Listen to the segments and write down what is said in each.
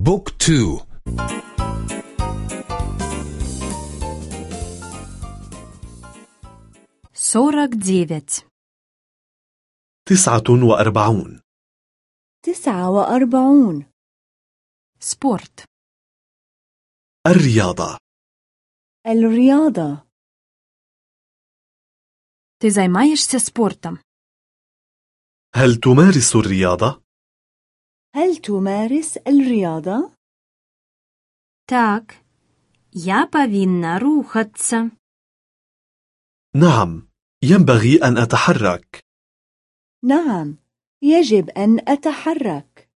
بوك تو سورك ديفت تسعة وأربعون تسعة وأربعون سبورت الرياضة الرياضة Ты займаешься спортом? هل تمارس الرياضة؟ هل تمارس الرياضة؟ Так, я повинна рухаться. نعم ينبغي أن أتحرك نعم يجب أن أتحرك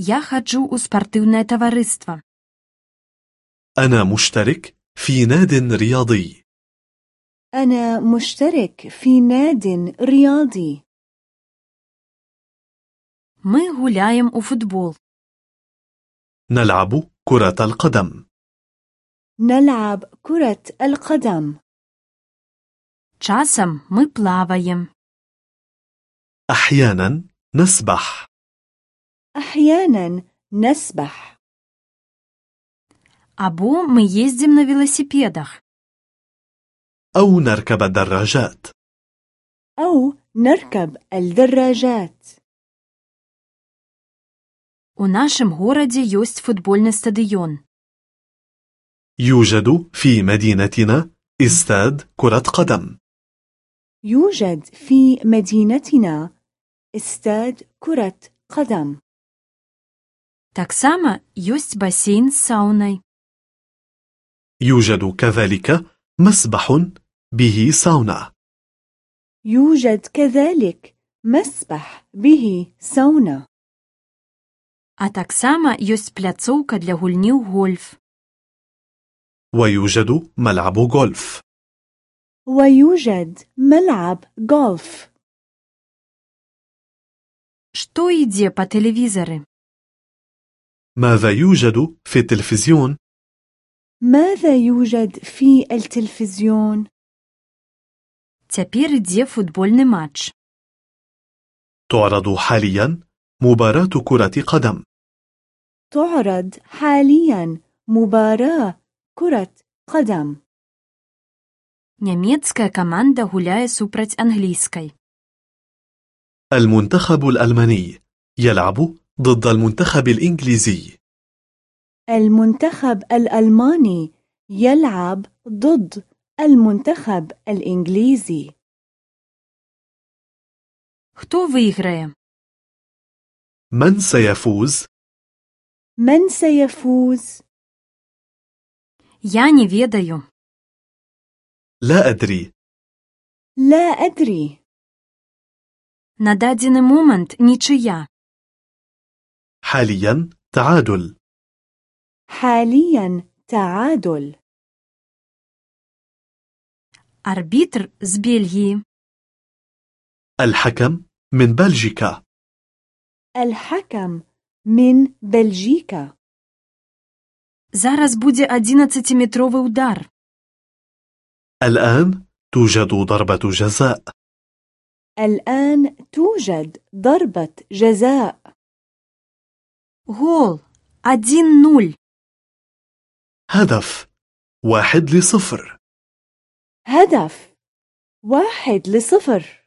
Я ходжу у спортивное товариство. أنا مشترك في ناد رياضي أنا مشترك في ناد رياضي Мы гуляем у футбол. نلعب كرة القدم نلعب كرة القدم Часом мы плаваем. أحيانا نسبح أحيانا نسبح Або мы ездим на велосипедах. أو نركب الدراجات أو نركب الدراجات У нашым горадзе ёсць футбольны стадыён. يوجد في مدينتنا استاد كرة قدم يوجد في مدينتنا استاد كرة قدم Таксама ёсць басейн з саунай. يوجد كذلك مسبح به ساونا يوجد كذلك مسبح به سونا А таксама ёсць пляцоўка для гульні ў гольф. ويوجد ملعب غولف ويوجد ملعب غولف Што ідзе па тэлевізары? ماذا يوجد في التلفزيون؟ ماذا يوجد في التلفزيون؟ Цяпер ідзе футбольны матч. تعرض حاليا مباراة كرة قدم تعرض حاليا مباراة كرة قدم Нямецкая каманда гуляе супраць англійскай. المنتخب الألماني يلعب ضد المنتخب الإنجليزي المنتخب الألماني يلعب ضد المنتخب الإنجليزي Хто выйграе? من سيفوز؟ من سيفوز؟ Я не ведаю. لا أدري لا أدري На дадзены момант нічыя. حاليا تعادل حاليا تعادل Арбітр з Бельгіі. الحكم من بلجيكا الحكم من بلجيكا Зараз будзе 11-метровы удар. الآن توجد ضربة جزاء الآن توجد ضربة جزاء Гол 1-0. هدف واحد لصفر هدف واحد لصفر